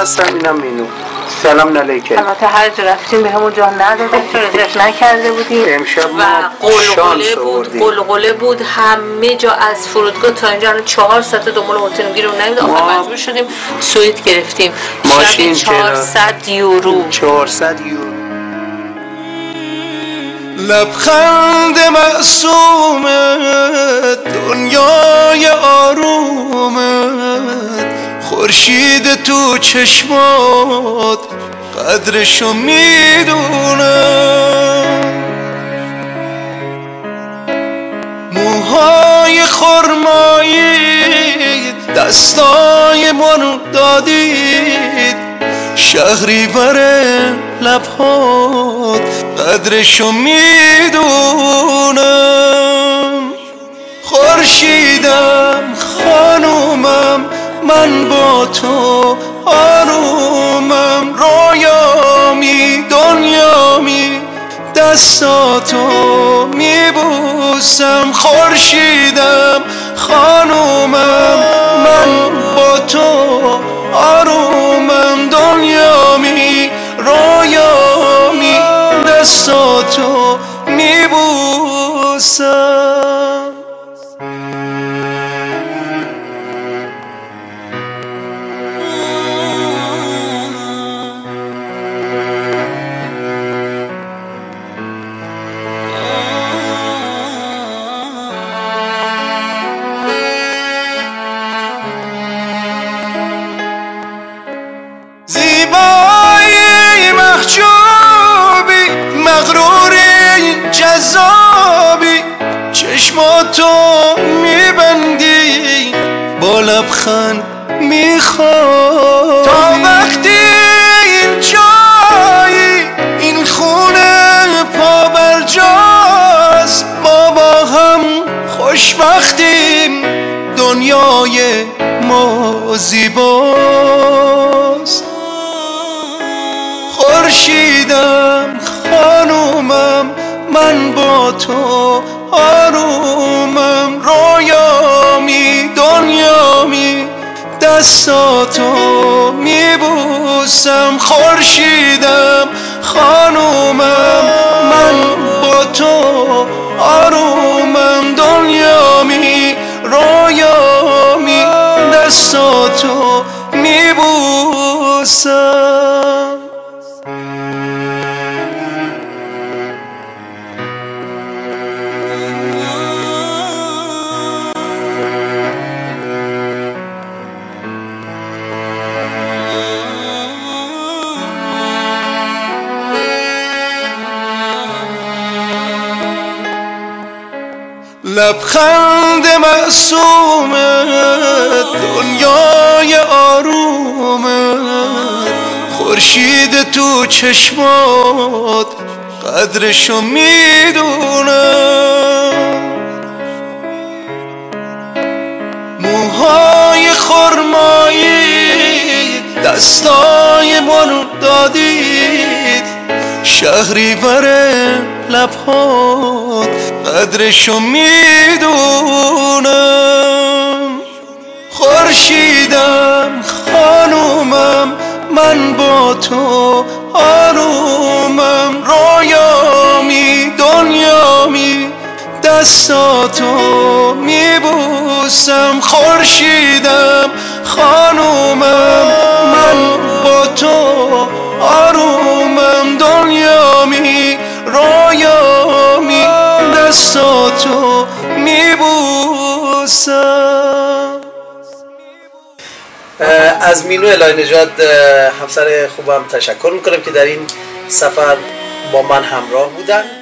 هستم اینم مینو. سلام علیکم. البته هر جا رفتیم به همون جا ندادیم چون رزرو نکرده بودیم؟ امشب و ما قلقله شانس بود قلقله بود. همه جا از فرودگاه تا اینجا الان چهار ساعت دنبال هتل نیومد آخر ما- مجبور شدیم سویت گرفتیم. ماشین شبی 400 یورو. 400 یورو. لبخند معصومت دنیای خورشید تو چشمات قدرشو می‌دونم موهای خرمایی دستای منو دادید. شهری بره لبهات قدرشو می‌دونم. خورشیدم خانومم من با تو آرومم رویامی دنیامی دستاتو میبوسم خورشیدم خانومم. من با تو آرومم دنیامی رویامی دستاتو میبوسم. محجوبی مغروری جذابی. چشماتو میبندی با لبخند می‌خوای تا وقتی این جایی این خونه پا بر جاست ما با هم خوشبختیم دنیای ما زیباست من با تو آرومم رویامی دنیامی دستاتو میبوسم خورشیدم خانومم. من با تو آرومم لبخند معصومت دنیای آرومت خورشید تو چشمات قدرشو می‌دونم موهای خرمایی دستای منو دادید. شهری بره لبهات قدرشو می‌دونم. خورشیدم خانومم من با تو آرومم. رویامی دنیامی دستاتو میبوسم. خورشیدم خانومم من با تو آرومم. دستاتو میبوسم. از مینو الهی نژاد همسر خوبم تشکر می‌کنم که در این سفر با من همراه بودن.